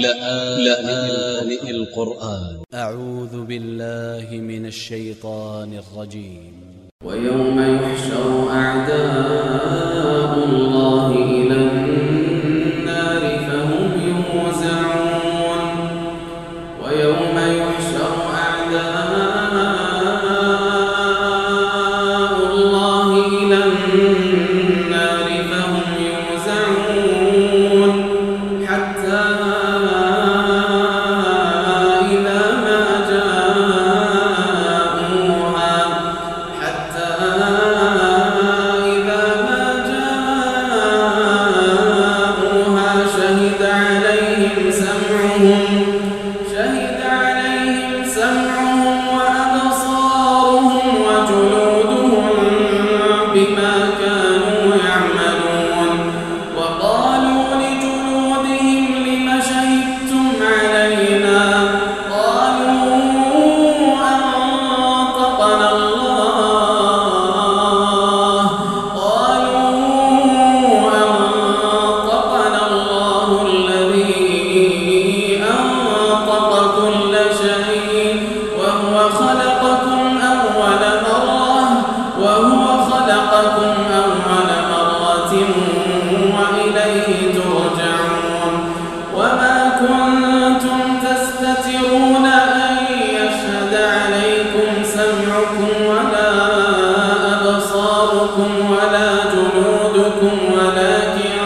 لآن, لآن القرآن. أ ع و ذ ب ا ل ل ه من ا ل ش ي ط ا ن ا ل ج ي م و ي و م يحشر أ ع د ا ء ا ل ل ه إ ل ى شهد عليهم سمعهم فاكهة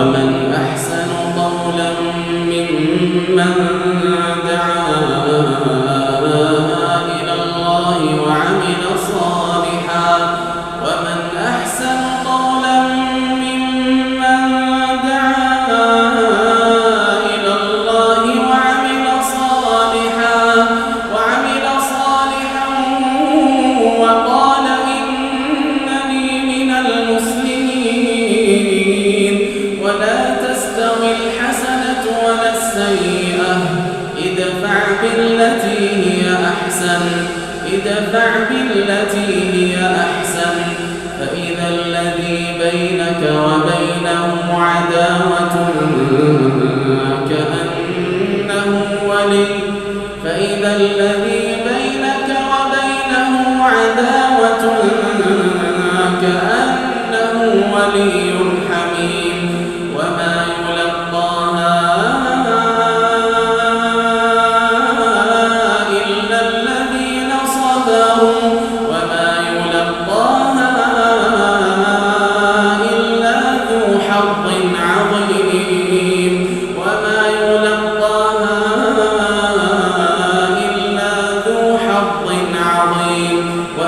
ومن أحسن قولا ممن أحسن. ادفع بالتي هي أحسن. فإذا الذي بينك وبينك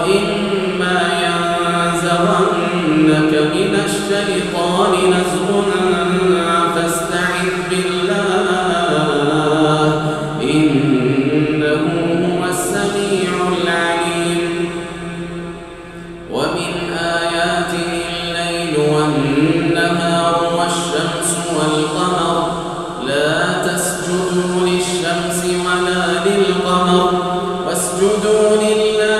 وإما ينزغنك من الشيطان فاستعذ بالله إنه هو السميع العليم. ومن آياته الليل والنهار والشمس والقمر لا تسجدوا للشمس ولا للقمر واسجدوا لله